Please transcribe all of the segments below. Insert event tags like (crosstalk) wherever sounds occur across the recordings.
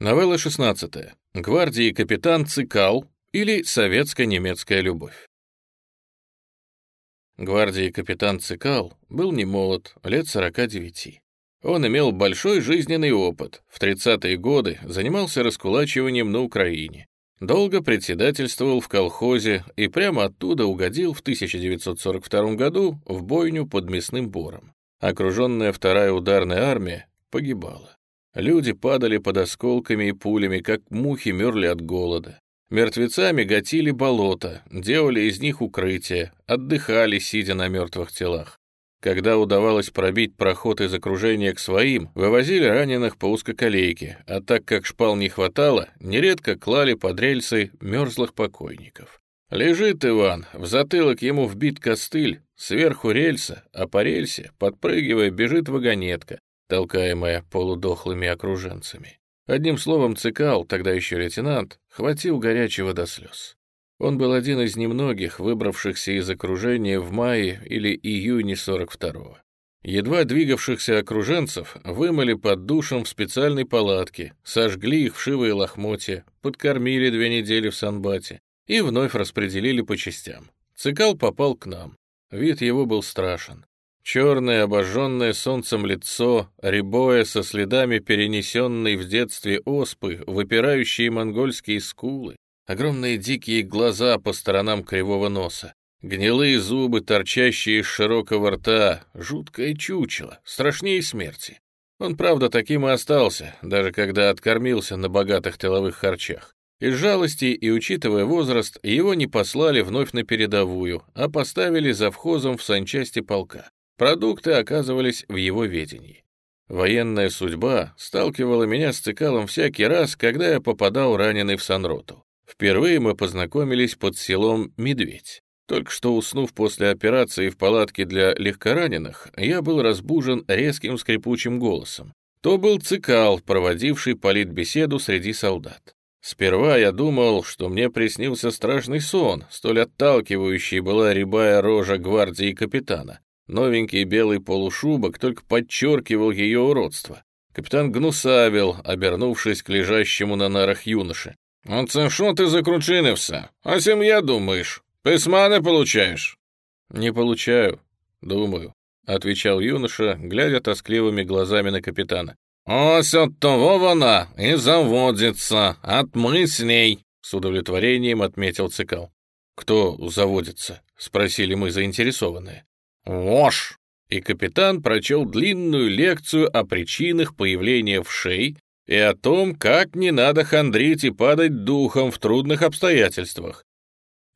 Новелла 16. Гвардии капитан Цикал или советско-немецкая любовь. Гвардии капитан Цикал был не молод, лет 49. Он имел большой жизненный опыт. В 30-е годы занимался раскулачиванием на Украине. Долго председательствовал в колхозе и прямо оттуда угодил в 1942 году в бойню под Мясным Бором. Окруженная вторая ударная армия погибала. Люди падали под осколками и пулями, как мухи мерли от голода. Мертвецами гатили болота, делали из них укрытия, отдыхали, сидя на мертвых телах. Когда удавалось пробить проход из окружения к своим, вывозили раненых по узкоколейке, а так как шпал не хватало, нередко клали под рельсы мерзлых покойников. Лежит Иван, в затылок ему вбит костыль, сверху рельса, а по рельсе, подпрыгивая, бежит вагонетка, толкаемая полудохлыми окруженцами. Одним словом, Цикал, тогда еще лейтенант, хватил горячего до слез. Он был один из немногих, выбравшихся из окружения в мае или июне 42-го. Едва двигавшихся окруженцев вымыли под душем в специальной палатке, сожгли их в шивые лохмотья, подкормили две недели в Санбате и вновь распределили по частям. Цикал попал к нам. Вид его был страшен. Черное, обожженное солнцем лицо, рябое со следами перенесенной в детстве оспы, выпирающие монгольские скулы, огромные дикие глаза по сторонам кривого носа, гнилые зубы, торчащие из широкого рта, жуткое чучело, страшнее смерти. Он, правда, таким и остался, даже когда откормился на богатых тыловых харчах. Из жалости и учитывая возраст, его не послали вновь на передовую, а поставили завхозом в санчасти полка. Продукты оказывались в его ведении. Военная судьба сталкивала меня с Цикалом всякий раз, когда я попадал раненый в Санроту. Впервые мы познакомились под селом Медведь. Только что уснув после операции в палатке для легкораненых, я был разбужен резким скрипучим голосом. То был Цикал, проводивший политбеседу среди солдат. Сперва я думал, что мне приснился страшный сон, столь отталкивающий была рябая рожа гвардии капитана. Новенький белый полушубок только подчеркивал ее уродство. Капитан гнусавил, обернувшись к лежащему на нарах юноше. «Оце що ти закручинився? А сім'я думаешь? Письма не получаешь?» «Не получаю, думаю», — отвечал юноша, глядя тоскливыми глазами на капитана. «Ось от того вона и заводится от мыслей», — с удовлетворением отметил Цикал. «Кто заводится?» — спросили мы заинтересованные. «Ложь!» И капитан прочел длинную лекцию о причинах появления вшей и о том, как не надо хандрить и падать духом в трудных обстоятельствах.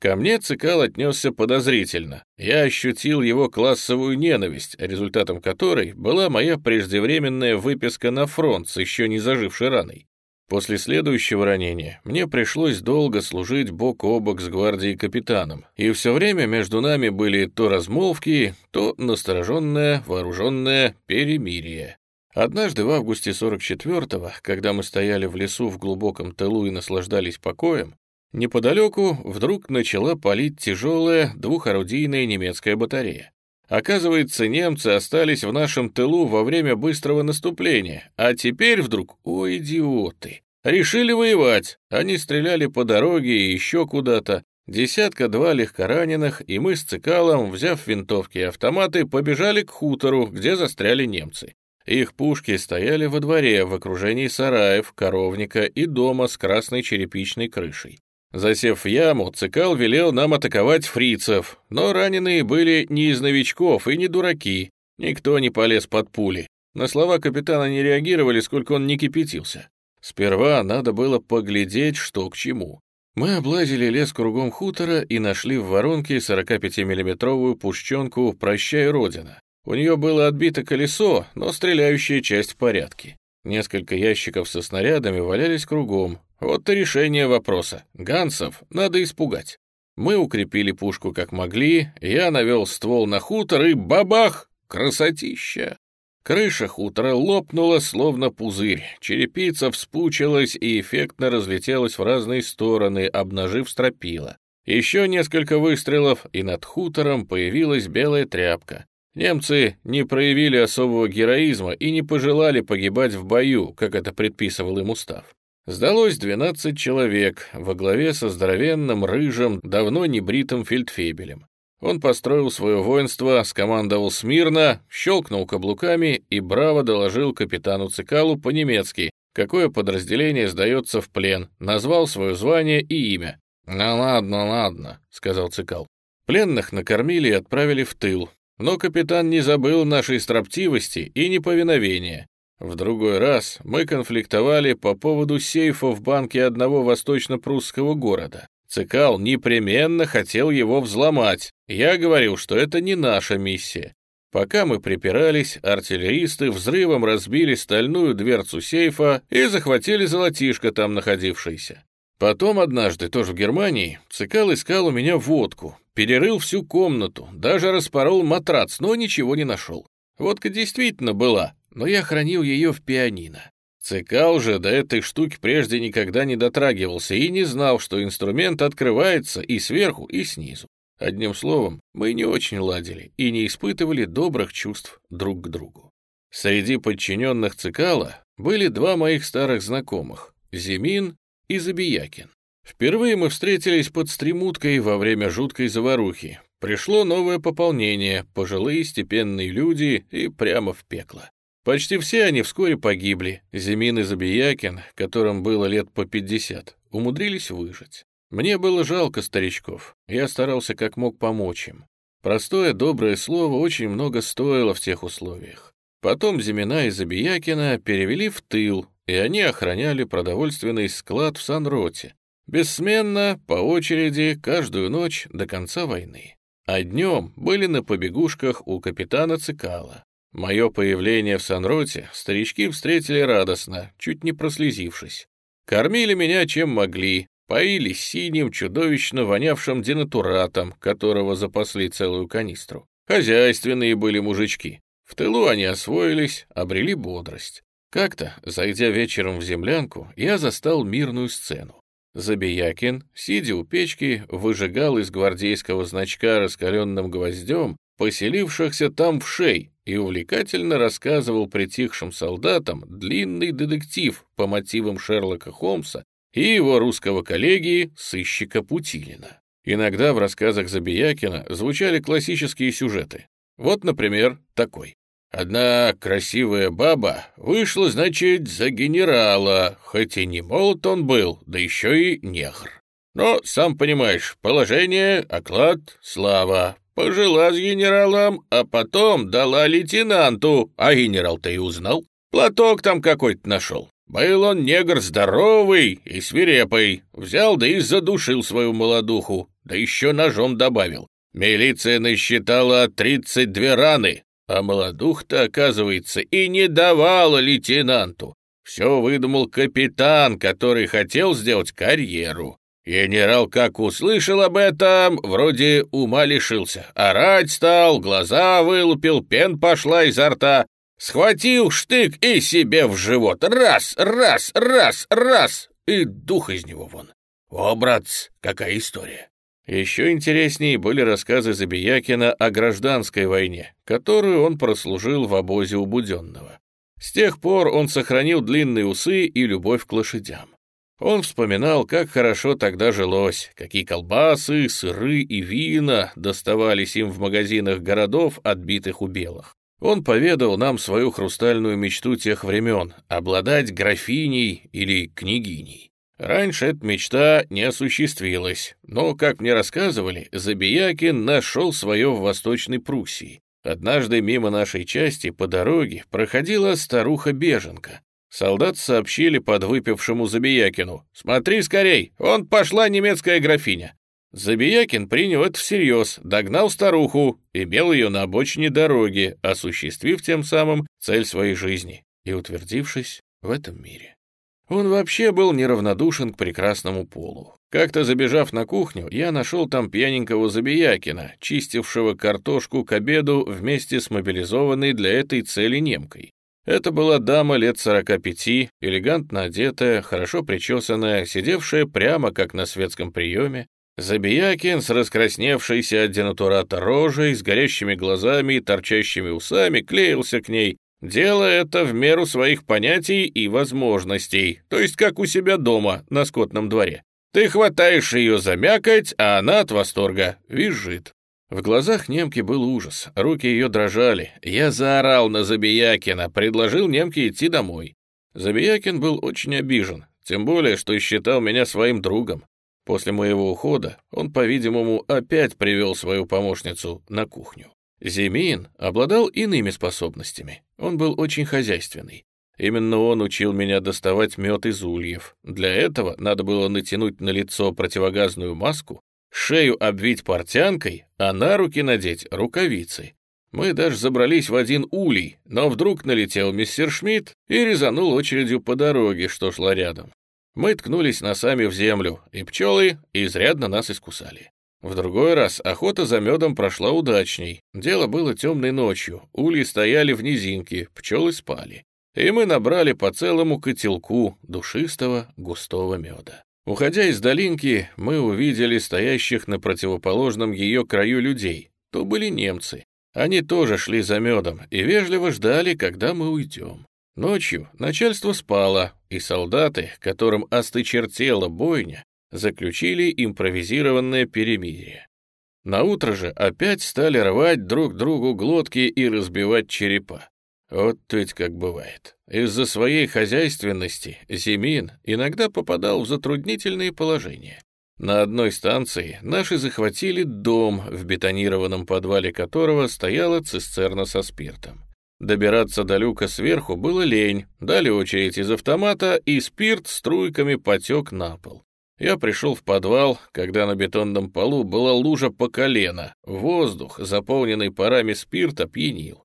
Ко мне Цикал отнесся подозрительно. Я ощутил его классовую ненависть, результатом которой была моя преждевременная выписка на фронт с еще не зажившей раной. После следующего ранения мне пришлось долго служить бок о бок с гвардией капитаном, и все время между нами были то размолвки, то настороженное, вооруженное перемирие. Однажды в августе 44-го, когда мы стояли в лесу в глубоком тылу и наслаждались покоем, неподалеку вдруг начала палить тяжелая двухорудийная немецкая батарея. Оказывается, немцы остались в нашем тылу во время быстрого наступления, а теперь вдруг, о, идиоты, решили воевать. Они стреляли по дороге и еще куда-то. Десятка-два легкораненых, и мы с Цикалом, взяв винтовки и автоматы, побежали к хутору, где застряли немцы. Их пушки стояли во дворе в окружении сараев, коровника и дома с красной черепичной крышей. Засев в яму, Цикал велел нам атаковать фрицев, но раненые были не из новичков и не дураки. Никто не полез под пули. На слова капитана не реагировали, сколько он не кипятился. Сперва надо было поглядеть, что к чему. Мы облазили лес кругом хутора и нашли в воронке 45-миллиметровую пушченку «Прощай, Родина». У нее было отбито колесо, но стреляющая часть в порядке. Несколько ящиков со снарядами валялись кругом, вот и решение вопроса. Гансов надо испугать. Мы укрепили пушку как могли, я навел ствол на хутор и бабах! Красотища! Крыша хутора лопнула, словно пузырь, черепица вспучилась и эффектно разлетелась в разные стороны, обнажив стропила. Еще несколько выстрелов, и над хутором появилась белая тряпка. Немцы не проявили особого героизма и не пожелали погибать в бою, как это предписывал им устав. Сдалось 12 человек во главе со здоровенным, рыжим, давно небритым фельдфебелем. Он построил свое воинство, скомандовал смирно, щелкнул каблуками и браво доложил капитану Цикалу по-немецки, какое подразделение сдается в плен, назвал свое звание и имя. «Ну ладно, ладно», — сказал Цикал. Пленных накормили и отправили в тыл, но капитан не забыл нашей строптивости и неповиновения. В другой раз мы конфликтовали по поводу сейфа в банке одного восточно-прусского города. Цикал непременно хотел его взломать. Я говорил, что это не наша миссия. Пока мы припирались, артиллеристы взрывом разбили стальную дверцу сейфа и захватили золотишко там находившееся. Потом однажды, тоже в Германии, Цикал искал у меня водку, перерыл всю комнату, даже распорол матрац, но ничего не нашел. Водка действительно была, но я хранил ее в пианино. Цикал же до этой штуки прежде никогда не дотрагивался и не знал, что инструмент открывается и сверху, и снизу. Одним словом, мы не очень ладили и не испытывали добрых чувств друг к другу. Среди подчиненных Цикала были два моих старых знакомых — Зимин и Забиякин. Впервые мы встретились под стремуткой во время жуткой заварухи. Пришло новое пополнение, пожилые степенные люди и прямо в пекло. Почти все они вскоре погибли. Зимин и Забиякин, которым было лет по 50, умудрились выжить. Мне было жалко старичков, я старался как мог помочь им. Простое доброе слово очень много стоило в тех условиях. Потом Зимина и Забиякина перевели в тыл, и они охраняли продовольственный склад в Санроте. Бессменно, по очереди, каждую ночь до конца войны. А днем были на побегушках у капитана Цикала. Мое появление в Санроте старички встретили радостно, чуть не прослезившись. Кормили меня чем могли, поили синим, чудовищно вонявшим денатуратом, которого запасли целую канистру. Хозяйственные были мужички. В тылу они освоились, обрели бодрость. Как-то, зайдя вечером в землянку, я застал мирную сцену. Забиякин, сидя у печки, выжигал из гвардейского значка раскаленным гвоздем поселившихся там в шей и увлекательно рассказывал притихшим солдатам длинный детектив по мотивам Шерлока Холмса и его русского коллеги, сыщика Путилина. Иногда в рассказах Забиякина звучали классические сюжеты. Вот, например, такой. Одна красивая баба вышла, значит, за генерала, хоть и не молод он был, да еще и негр. Но, сам понимаешь, положение, оклад, слава. Пожила с генералом, а потом дала лейтенанту, а генерал-то и узнал. Платок там какой-то нашел. Был он негр здоровый и свирепый. Взял да и задушил свою молодуху, да еще ножом добавил. Милиция насчитала 32 раны, а молодух-то, оказывается, и не давала лейтенанту. Все выдумал капитан, который хотел сделать карьеру. Генерал, как услышал об этом, вроде ума лишился. Орать стал, глаза вылупил, пен пошла изо рта. Схватил штык и себе в живот. Раз, раз, раз, раз. И дух из него вон. О, братц, какая история. Еще интереснее были рассказы Забиякина о гражданской войне, которую он прослужил в обозе у Буденного. С тех пор он сохранил длинные усы и любовь к лошадям. Он вспоминал, как хорошо тогда жилось, какие колбасы, сыры и вина доставались им в магазинах городов, отбитых у белых. Он поведал нам свою хрустальную мечту тех времен — обладать графиней или княгиней. Раньше эта мечта не осуществилась, но, как мне рассказывали, Забиякин нашел свое в Восточной Пруссии. Однажды мимо нашей части по дороге проходила старуха-беженка. Солдат сообщили подвыпившему Забиякину. «Смотри скорей, он пошла немецкая графиня». Забиякин принял это всерьез, догнал старуху, имел ее на обочине дороги, осуществив тем самым цель своей жизни и утвердившись в этом мире. Он вообще был неравнодушен к прекрасному полу. Как-то забежав на кухню, я нашел там пьяненького Забиякина, чистившего картошку к обеду вместе с мобилизованной для этой цели немкой. Это была дама лет 45, элегантно одетая, хорошо причесанная, сидевшая прямо как на светском приеме. Забиякин с раскрасневшейся от денатурата рожей, с горящими глазами и торчащими усами клеился к ней, Дело это в меру своих понятий и возможностей, то есть как у себя дома, на скотном дворе. Ты хватаешь ее замякать, а она от восторга визжит. В глазах немки был ужас, руки ее дрожали. Я заорал на Забиякина, предложил немке идти домой. Забиякин был очень обижен, тем более, что считал меня своим другом. После моего ухода он, по-видимому, опять привел свою помощницу на кухню. Зимин обладал иными способностями. Он был очень хозяйственный. Именно он учил меня доставать мед из ульев. Для этого надо было натянуть на лицо противогазную маску, шею обвить портянкой, а на руки надеть рукавицы. Мы даже забрались в один улей, но вдруг налетел мистер Шмидт и резанул очередью по дороге, что шла рядом. Мы ткнулись носами в землю, и пчелы изрядно нас искусали. В другой раз охота за медом прошла удачней. Дело было темной ночью, ульи стояли в низинке, пчелы спали. И мы набрали по целому котелку душистого густого меда. Уходя из долинки, мы увидели стоящих на противоположном ее краю людей. То были немцы. Они тоже шли за медом и вежливо ждали, когда мы уйдем. Ночью начальство спало, и солдаты, которым остычертела бойня, заключили импровизированное перемирие. На утро же опять стали рвать друг другу глотки и разбивать черепа. Вот ведь как бывает. Из-за своей хозяйственности Зимин иногда попадал в затруднительные положения. На одной станции наши захватили дом, в бетонированном подвале которого стояла цистерна со спиртом. Добираться до люка сверху было лень, дали очередь из автомата, и спирт струйками потек на пол. Я пришел в подвал, когда на бетонном полу была лужа по колено. Воздух, заполненный парами спирта, пьянил.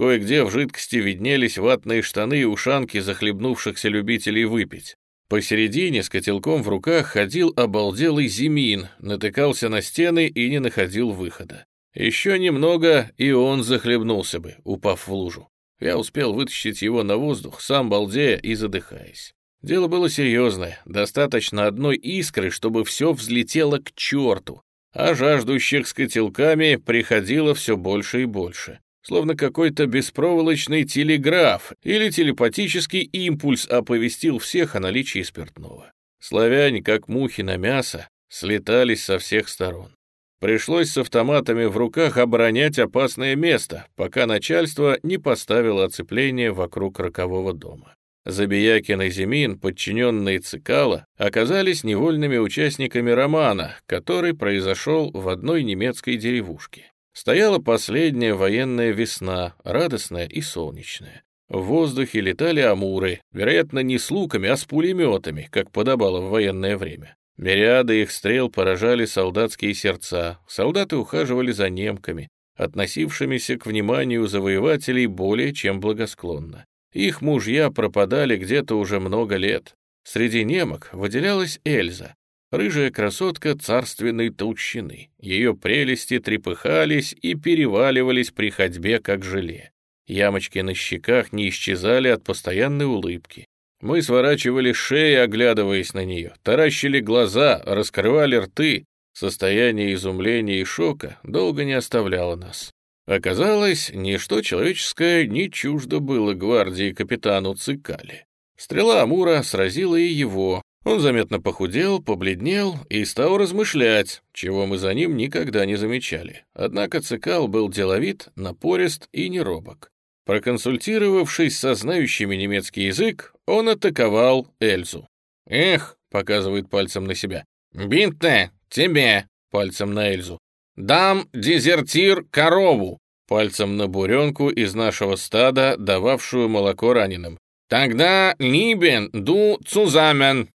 Кое-где в жидкости виднелись ватные штаны и ушанки захлебнувшихся любителей выпить. Посередине с котелком в руках ходил обалделый Зимин, натыкался на стены и не находил выхода. Еще немного, и он захлебнулся бы, упав в лужу. Я успел вытащить его на воздух, сам балдея и задыхаясь. Дело было серьезное, достаточно одной искры, чтобы все взлетело к черту, а жаждущих с котелками приходило все больше и больше. Словно какой-то беспроволочный телеграф или телепатический импульс оповестил всех о наличии спиртного. Славяне, как мухи на мясо, слетались со всех сторон. Пришлось с автоматами в руках оборонять опасное место, пока начальство не поставило оцепление вокруг рокового дома. Забиякин и Зимин, подчиненные Цикала, оказались невольными участниками романа, который произошел в одной немецкой деревушке. Стояла последняя военная весна, радостная и солнечная. В воздухе летали амуры, вероятно, не с луками, а с пулеметами, как подобало в военное время. Мириады их стрел поражали солдатские сердца, солдаты ухаживали за немками, относившимися к вниманию завоевателей более чем благосклонно. Их мужья пропадали где-то уже много лет. Среди немок выделялась Эльза, рыжая красотка царственной толщины. Ее прелести трепыхались и переваливались при ходьбе, как желе. Ямочки на щеках не исчезали от постоянной улыбки. Мы сворачивали шеи, оглядываясь на нее, таращили глаза, раскрывали рты. Состояние изумления и шока долго не оставляло нас. Оказалось, ничто человеческое не чуждо было гвардии капитану Цикали. Стрела Амура сразила и его. Он заметно похудел, побледнел и стал размышлять, чего мы за ним никогда не замечали. Однако Цикал был деловит, напорист и неробок. Проконсультировавшись со знающими немецкий язык, он атаковал Эльзу. «Эх», — показывает пальцем на себя, «бинте, тебе», — пальцем на Эльзу. «Дам дезертир корову!» Пальцем на буренку из нашего стада, дававшую молоко раненым. «Тогда либен ду цузамен!»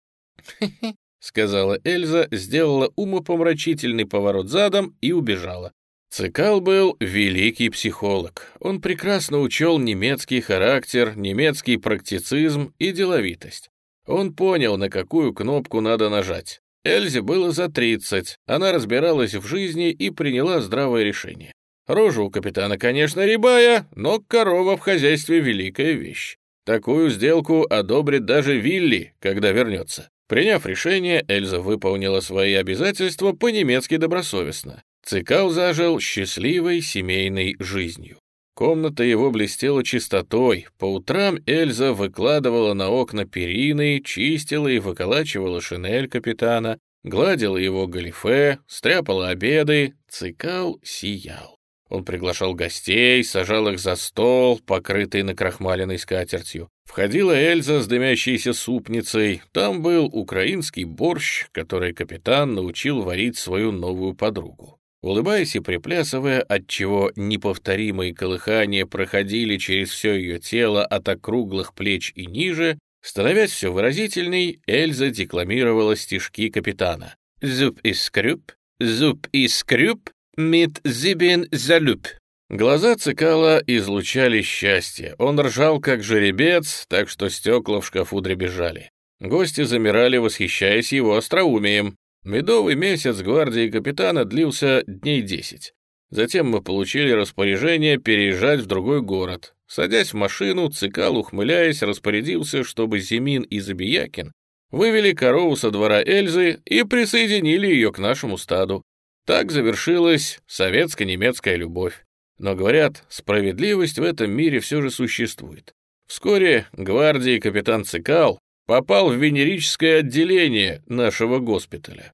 (laughs) сказала Эльза, сделала умопомрачительный поворот задом и убежала. Цикал был великий психолог. Он прекрасно учел немецкий характер, немецкий практицизм и деловитость. Он понял, на какую кнопку надо нажать. Эльзе было за 30, она разбиралась в жизни и приняла здравое решение. Рожа у капитана, конечно, рябая, но корова в хозяйстве — великая вещь. Такую сделку одобрит даже Вилли, когда вернется. Приняв решение, Эльза выполнила свои обязательства по-немецки добросовестно. Цикал зажил счастливой семейной жизнью. Комната его блестела чистотой. По утрам Эльза выкладывала на окна перины, чистила и выколачивала шинель капитана, гладила его галифе, стряпала обеды. Цикал сиял. Он приглашал гостей, сажал их за стол, покрытый накрахмаленной скатертью. Входила Эльза с дымящейся супницей. Там был украинский борщ, который капитан научил варить свою новую подругу. Улыбаясь и приплясывая, отчего неповторимые колыхания проходили через все ее тело от округлых плеч и ниже, становясь все выразительней, Эльза декламировала стишки капитана. «Зуб и скрюб, зуб и скрюб, мит зибин залюб». Глаза Цикала излучали счастье. Он ржал, как жеребец, так что стекла в шкафу дребезжали. Гости замирали, восхищаясь его остроумием. Медовый месяц гвардии капитана длился дней десять. Затем мы получили распоряжение переезжать в другой город. Садясь в машину, Цикал, ухмыляясь, распорядился, чтобы Зимин и Забиякин вывели корову со двора Эльзы и присоединили ее к нашему стаду. Так завершилась советско-немецкая любовь. Но, говорят, справедливость в этом мире все же существует. Вскоре гвардии капитан Цикал попал в венерическое отделение нашего госпиталя.